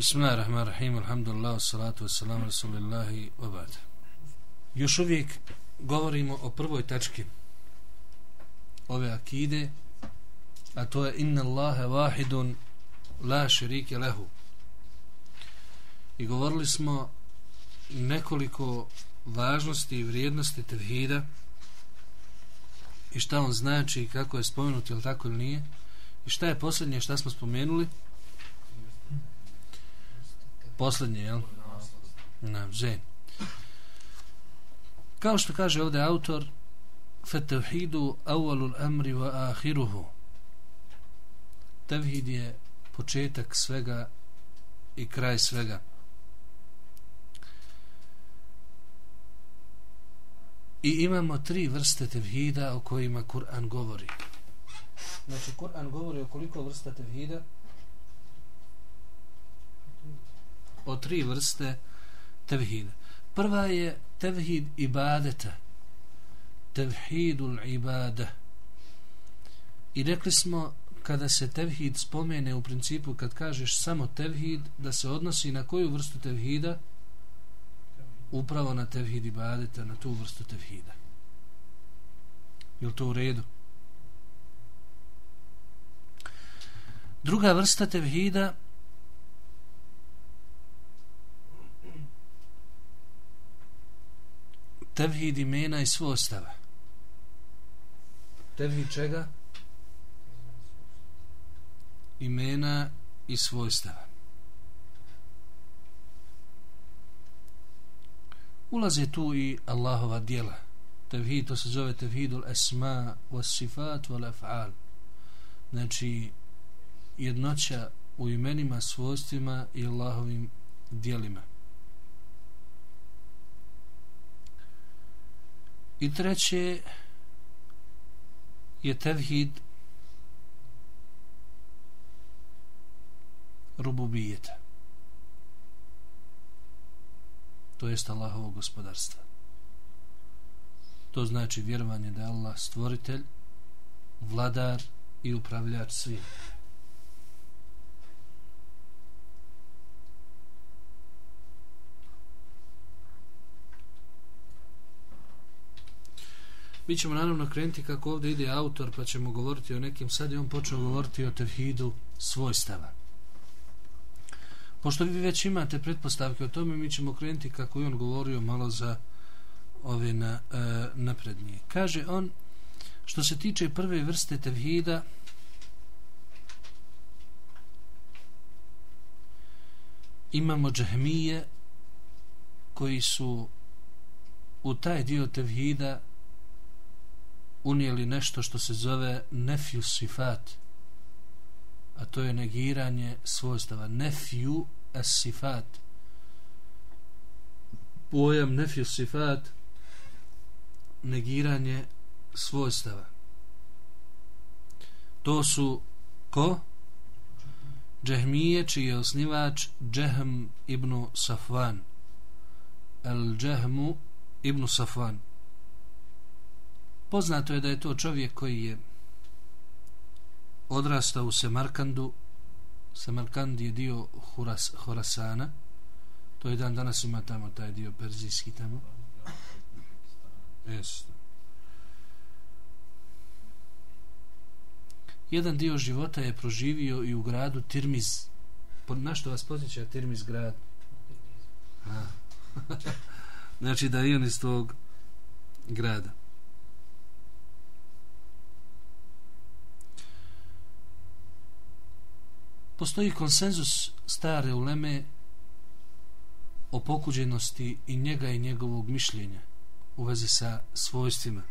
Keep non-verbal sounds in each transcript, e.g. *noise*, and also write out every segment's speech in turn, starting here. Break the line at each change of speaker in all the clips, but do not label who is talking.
Bismillahirrahmanirrahim, alhamdulillah, salatu wassalamu rasulillahi wa. Još uvijek govorimo o prvoj tački ove akide, a to je inna Allahe vahidun la širike lehu. I govorili smo nekoliko važnosti i vrijednosti tevhida i šta on znači i kako je spomenut ili tako ili nije i šta je posljednje šta smo spomenuli Posljednji, jel na zen. kao što kaže ovdje autor فَتَوْحِيدُ أَوَلُ amri wa tevhid je početak svega i kraj svega I imamo tri vrste tevhida o kojima Kur'an govori. Znači, Kur'an govori o koliko vrsta tevhida? O tri vrste tevhida. Prva je tevhid ibadeta. Tevhidul ibada. I rekli smo, kada se tevhid spomene u principu, kad kažeš samo tevhid, da se odnosi na koju vrstu tevhida? upravo na tevhid ibadeta, na tu vrstu tevhida. Je to u redu? Druga vrsta tevhida tevhid imena i svojstava. Tevhid čega? Imena i svojstava. ulaze tu i Allahova dijela. Tevhid, to se zove tevhidul esma was sifat wal af'al. Znači, jednoća u imenima, svojstvima i Allahovim dijelima. I treće je tevhid rububijeta to jest Allahovo gospodarstva. To znači vjerovanje da je Allah stvoritelj, vladar i upravljač svih. Mi ćemo naravno krenuti kako ovdje ide autor pa ćemo govoriti o nekim, sad je on počeo govoriti o tevhidu svojstava pošto vi već imate pretpostavke o tome, mi ćemo krenuti kako je on govorio malo za ove na, e, naprednije. Kaže on, što se tiče prve vrste tevhida, imamo džahmije koji su u taj dio tevhida unijeli nešto što se zove nefju sifat a to je negiranje svojstava. Nefju as sifat pojam nefju sifat negiranje svojstava. To su ko? Džehmije čiji je osnivač Džehm ibn Safvan. El Džehmu ibn Safvan poznato je da je to čovjek koji je odrastao u Semarkandu. Semarkand je dio Huras, Horasana. To je dan danas ima tamo taj dio perzijski tamo. Jesu. jedan dio života je proživio i u gradu Tirmiz. Na što vas posjeća Tirmiz grad? A. *laughs* znači da je on iz tog grada postoji konsenzus stare uleme o pokuđenosti i njega i njegovog mišljenja u vezi sa svojstvima.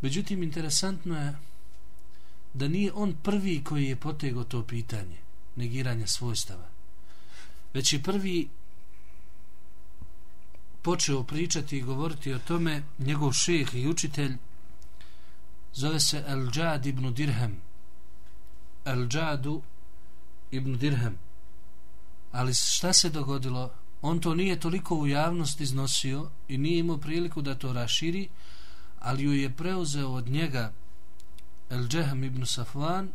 Međutim, interesantno je da nije on prvi koji je potegao to pitanje negiranja svojstava, već je prvi počeo pričati i govoriti o tome njegov šeh i učitelj zove se El-đad ibn Dirhem Al-Džadu ibn Dirhem. Ali šta se dogodilo? On to nije toliko u javnost iznosio i nije imao priliku da to raširi, ali ju je preuzeo od njega El-Džehem ibn Safvan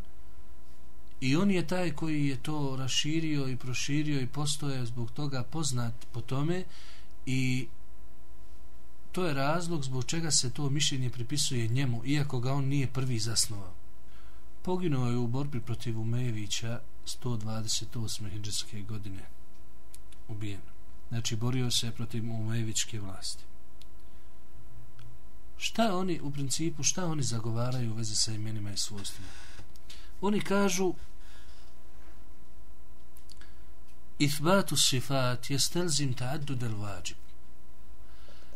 i on je taj koji je to raširio i proširio i postoje zbog toga poznat po tome i to je razlog zbog čega se to mišljenje pripisuje njemu iako ga on nije prvi zasnovao poginuo je u borbi protiv Umejevića 128. hijđarske godine. Ubijen. Znači borio se protiv Umejevićke vlasti. Šta oni u principu šta oni zagovaraju u vezi sa imenima i svojstvima? Oni kažu ithbatu sifat jestelzim ta'addu del vađib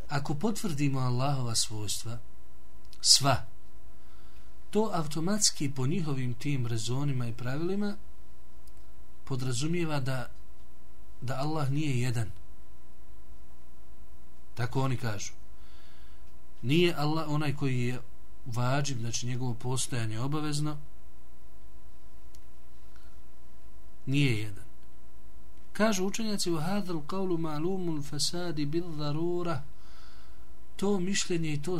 ako potvrdimo Allahova svojstva sva to automatski po njihovim tim rezonima i pravilima podrazumijeva da da Allah nije jedan. Tako oni kažu. Nije Allah onaj koji je vađib, znači njegovo postojanje obavezno nije jedan. Kažu učenjaci u hadal qawlu ma'lumul fasadi bil darura to mišljenje i to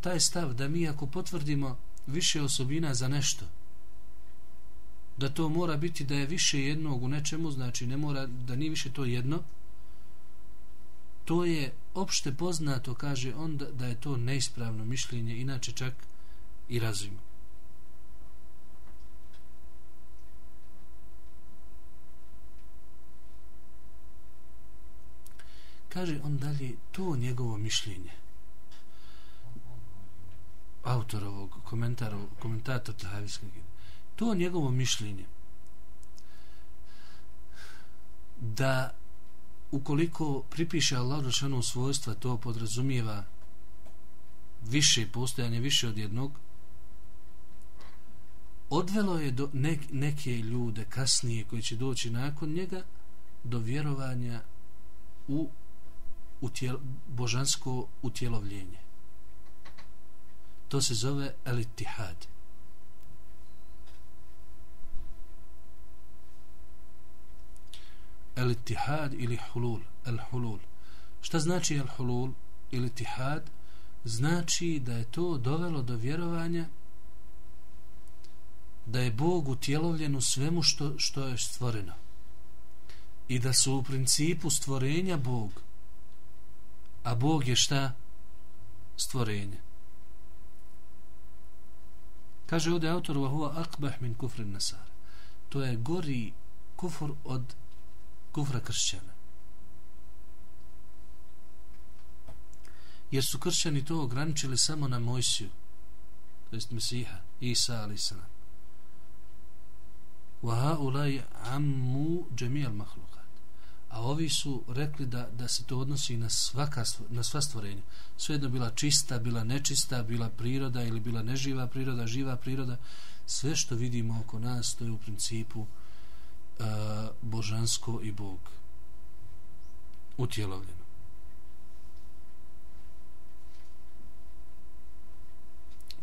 taj stav da mi ako potvrdimo više osobina za nešto. Da to mora biti da je više jednog u nečemu znači ne mora da nije više to jedno. To je opšte poznato kaže on da, da je to neispravno mišljenje inače čak i razum. Kaže on dalje to njegovo mišljenje autorovog komentara, komentator Tahavijskog to njegovo mišljenje da ukoliko pripiše Allah rošanu svojstva to podrazumijeva više postojanje više od jednog odvelo je do neke ljude kasnije koji će doći nakon njega do vjerovanja u utjel, božansko utjelovljenje to se zove elitihad Elitihad ili hulul el-hulul. Šta znači el-hulul ili tihad znači da je to dovelo do vjerovanja da je Bog utjelovljen u svemu što, što je stvoreno. I da su u principu stvorenja Bog a Bog je šta? Stvorenje. Kaže ovdje autor huwa akbah min kufrin nasara to je gori kufur od kufra kršćana. Jer su kršćani to ograničili samo na Mojsiju, to jest Mesiha, Isa. Wa haulai ammu jami' al-makhluqat. A ovi su rekli da da se to odnosi na svaka na sva stvorenja. Svejedno bila čista, bila nečista, bila priroda ili bila neživa priroda, živa priroda, sve što vidimo oko nas to je u principu uh, božansko i Bog utjelovljeno.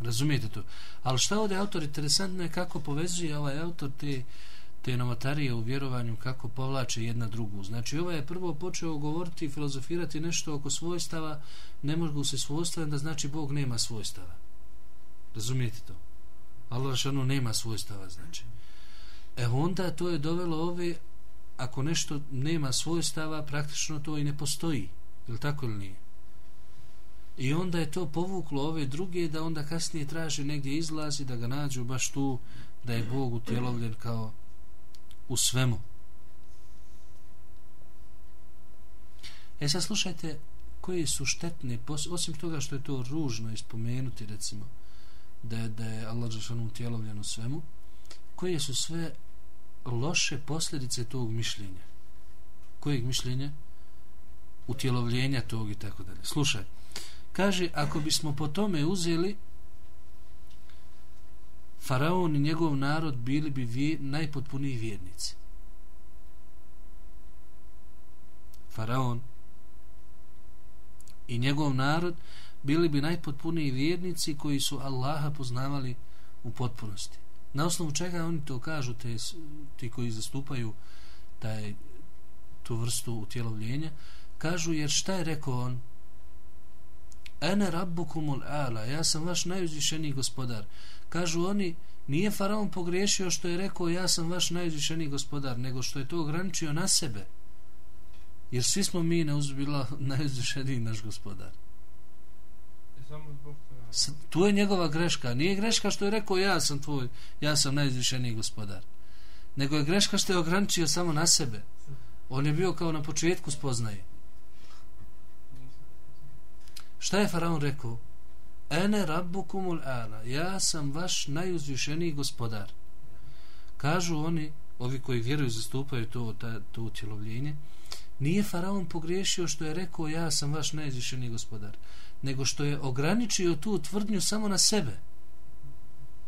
Razumijete to? Ali šta ovdje autor interesantno je kako povezuje ovaj autor te, te novotarije u vjerovanju, kako povlače jedna drugu. Znači ovaj je prvo počeo govoriti i filozofirati nešto oko svojstava, ne mogu se svojstava, da znači Bog nema svojstava. Razumijete to? Allah šanu nema svojstava, znači. E onda to je dovelo ove, ako nešto nema svojstava, praktično to i ne postoji. Ili tako ili nije? I onda je to povuklo ove druge da onda kasnije traže negdje izlazi da ga nađu baš tu da je Bog utjelovljen kao u svemu. E sad slušajte koje su štetne, osim toga što je to ružno ispomenuti recimo da je, da je Allah Žešanu utjelovljen u svemu, koje su sve loše posljedice tog mišljenja? Kojeg mišljenja? Utjelovljenja tog i tako dalje. Slušaj kaže ako bismo po tome uzeli faraon i njegov narod bili bi vjer, najpotpuniji vjernici. Faraon i njegov narod bili bi najpotpuniji vjernici koji su Allaha poznavali u potpunosti. Na osnovu čega oni to kažu te, ti koji zastupaju taj, tu vrstu utjelovljenja? Kažu jer šta je rekao on? Ene rabbukumul ala ja sam vaš najuzvišeniji gospodar. Kažu oni nije faraon pogriješio što je rekao ja sam vaš najuzvišeniji gospodar nego što je to ograničio na sebe. Jer svi smo mi neuzbila najuzvišeniji naš gospodar. Tu je njegova greška. Nije greška što je rekao ja sam tvoj ja sam najuzvišeniji gospodar. Nego je greška što je ograničio samo na sebe. On je bio kao na početku spoznaje šta je faraon rekao? Ene rabbukumul ala ja sam vaš najuzvišeniji gospodar. Kažu oni ovi koji vjeruju zastupaju to, ta, to utjelovljenje nije faraon pogriješio što je rekao ja sam vaš najuzvišeniji gospodar nego što je ograničio tu tvrdnju samo na sebe.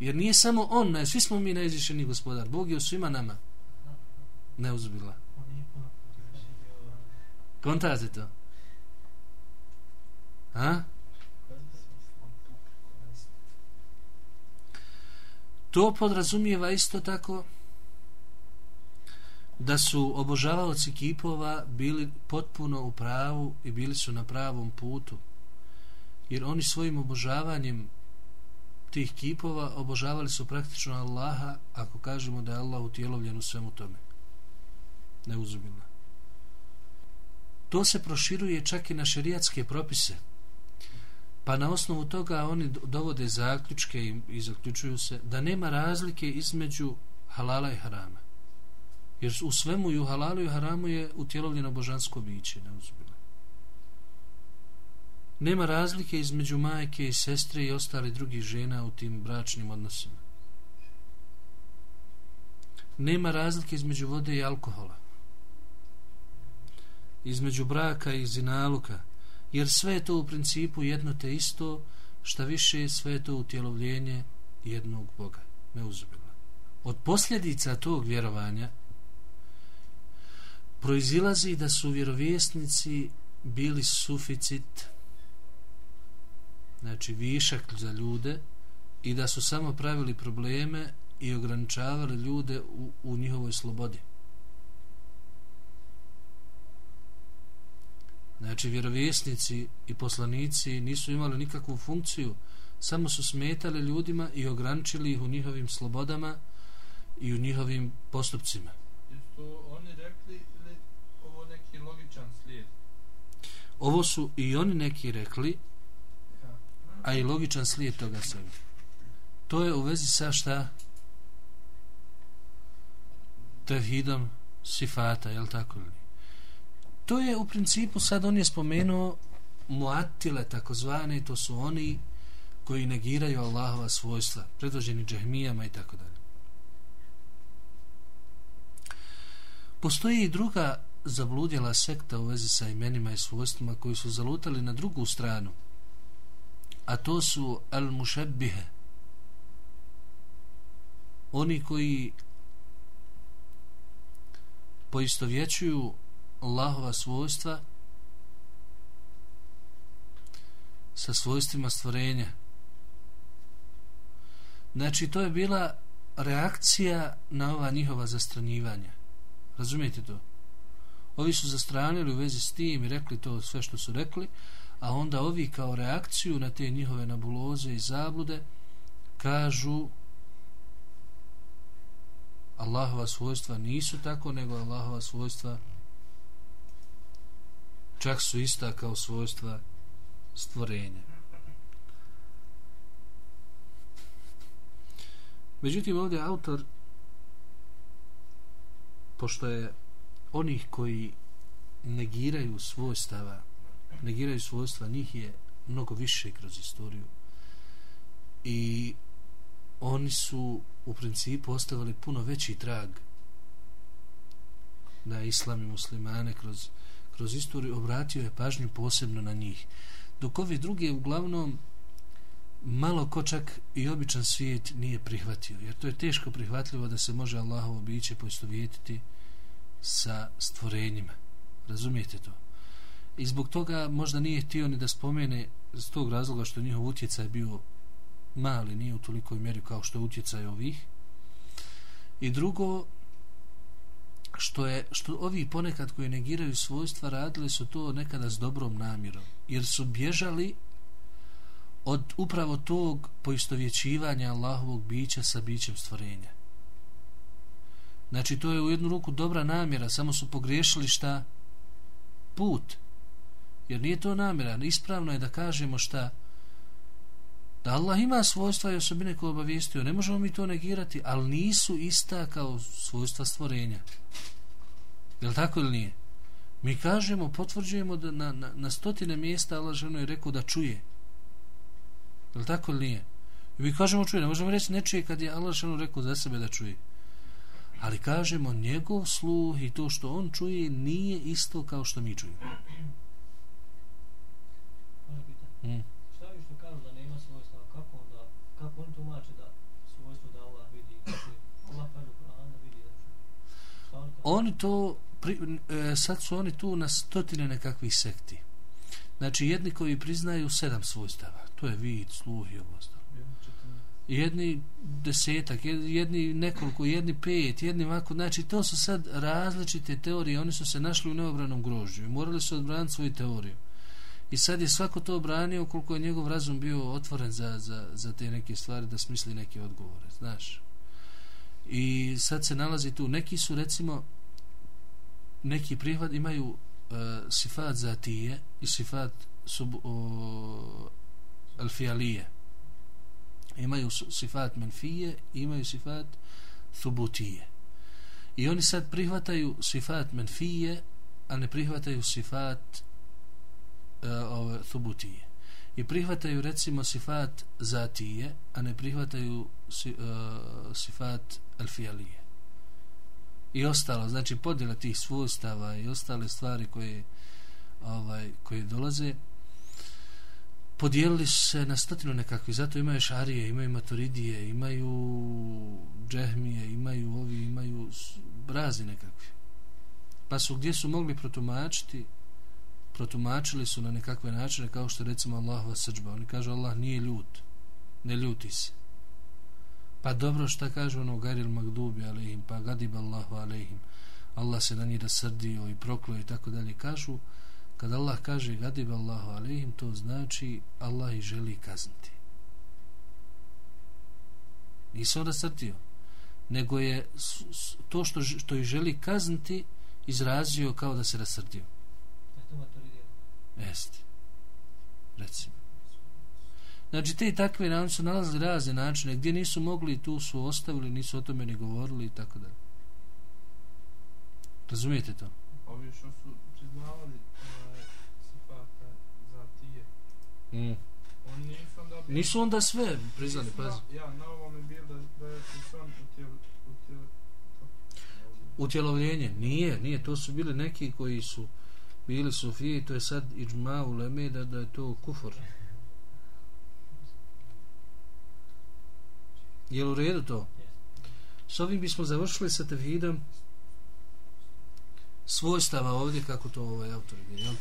Jer nije samo on ne, svi smo mi najuzvišeniji gospodar Bog je u svima nama. Ne uzbila kontate to ha? To podrazumijeva isto tako da su obožavaoci kipova bili potpuno u pravu i bili su na pravom putu. Jer oni svojim obožavanjem tih kipova obožavali su praktično Allaha ako kažemo da je Allah utjelovljen u svemu tome. Neuzubila. To se proširuje čak i na šerijatske propise. Pa na osnovu toga oni dovode zaključke i, i zaključuju se da nema razlike između halala i harama. Jer u svemu i u halalu i haramu je utjelovljeno božansko biće. Neuzbilo. Nema razlike između majke i sestre i ostali drugih žena u tim bračnim odnosima. Nema razlike između vode i alkohola. Između braka i zinaluka jer sve je to u principu jedno te isto, šta više sve je to utjelovljenje jednog Boga, neuzubila. Od posljedica tog vjerovanja proizilazi da su vjerovjesnici bili suficit, znači višak za ljude, i da su samo pravili probleme i ograničavali ljude u, u njihovoj slobodi. Znači, vjerovjesnici i poslanici nisu imali nikakvu funkciju, samo su smetali ljudima i ograničili ih u njihovim slobodama i u njihovim postupcima.
Jesu oni rekli ili ovo neki logičan slijed?
Ovo su i oni neki rekli, a i logičan slijed toga sebe. To je u vezi sa šta? Tevhidom sifata, je li tako li? To je u principu, sad on je spomenuo muatile takozvane, to su oni koji negiraju Allahova svojstva, predvođeni džahmijama i tako dalje. Postoji i druga zabludjela sekta u vezi sa imenima i svojstvima koji su zalutali na drugu stranu, a to su al-mušebbihe, oni koji poistovjećuju Allahova svojstva sa svojstvima stvorenja. Znači, to je bila reakcija na ova njihova zastranjivanja. Razumijete to? Ovi su zastranili u vezi s tim i rekli to sve što su rekli, a onda ovi kao reakciju na te njihove nabuloze i zablude kažu Allahova svojstva nisu tako, nego Allahova svojstva čak su ista kao svojstva stvorenja. Međutim, ovdje autor, pošto je onih koji negiraju svojstava, negiraju svojstva, njih je mnogo više kroz istoriju. I oni su u principu ostavili puno veći trag na islam i muslimane kroz kroz istoriju obratio je pažnju posebno na njih. Dok ovi drugi uglavnom malo kočak i običan svijet nije prihvatio. Jer to je teško prihvatljivo da se može Allahovo biće poistovjetiti sa stvorenjima. Razumijete to? I zbog toga možda nije htio ni da spomene z tog razloga što njihov utjecaj bio mali, nije u tolikoj mjeri kao što je utjecaj ovih. I drugo, što je što ovi ponekad koji negiraju svojstva radili su to nekada s dobrom namjerom jer su bježali od upravo tog poistovjećivanja Allahovog bića sa bićem stvorenja. Znači, to je u jednu ruku dobra namjera, samo su pogriješili šta? Put. Jer nije to namjera. Ispravno je da kažemo šta? Da Allah ima svojstva i osobine koje obavijestio. Ne možemo mi to negirati, ali nisu ista kao svojstva stvorenja. Je li tako ili nije? Mi kažemo, potvrđujemo da na, na, na stotine mjesta Allah ženo je rekao da čuje. Je li tako ili nije? I mi kažemo čuje, ne možemo reći ne čuje kad je Allah ženo rekao za sebe da čuje. Ali kažemo, njegov sluh i to što on čuje nije isto kao što mi čujemo.
Mm. Kako on tumače da svojstvo da Allah vidi, kako Allah kaže u Koranu da vidi da čuje?
Oni to, pri, e, sad su oni tu na stotine nekakvih sekti. Znači, jedni koji priznaju sedam svojstava, to je vid, sluh i ovo jedni desetak, jedni nekoliko, jedni pet, jedni ovako, znači to su sad različite teorije, oni su se našli u neobranom grožđu i morali su odbraniti svoju teoriju. I sad je svako to obranio koliko je njegov razum bio otvoren za, za, za te neke stvari da smisli neke odgovore, znaš. I sad se nalazi tu, neki su recimo, neki prihvat imaju uh, sifat za tije i sifat sub, uh, alfijalije imaju sifat menfije imaju sifat subutije. i oni sad prihvataju sifat menfije a ne prihvataju sifat uh, E, ove, subutije. I prihvataju recimo sifat zatije a ne prihvataju si, uh, sifat alfijalije. I ostalo znači podjela tih svojstava i ostale stvari koje ovaj koje dolaze podijelili se na stotinu nekakvi, zato imaju šarije, imaju maturidije, imaju džehmije, imaju ovi, imaju brazi nekakvi. Pa su gdje su mogli protumačiti, protumačili su na nekakve načine, kao što recimo Allahova srđba. Oni kažu Allah nije ljut, ne ljuti se. Pa dobro šta kažu ono garil magdubi alehim, pa gadib Allahu alehim. Allah se na njih rasrdio i prokloje i tako dalje. Kažu, kad Allah kaže gadib Allahu alehim to znači Allah ih želi kazniti nisu on rasrdio, nego je to što, što ih želi kazniti izrazio kao da se rasrdio jeste recimo znači te i takve nam su nalazili razne načine gdje nisu mogli tu su ostavili nisu o tome ni govorili i tako da razumijete to
ovi što su priznavali
Mm. Nisu onda sve priznali, pazi.
Ja, na ovom je bilo da, da je sam utjel, utjel,
utjelovljenje. Nije, nije. To su bili neki koji su bili sufije to je sad iđma u leme da, da je to kufor. Je u redu to? S ovim bismo završili sa tevhidom svojstava ovdje kako to ovaj autor je, jel?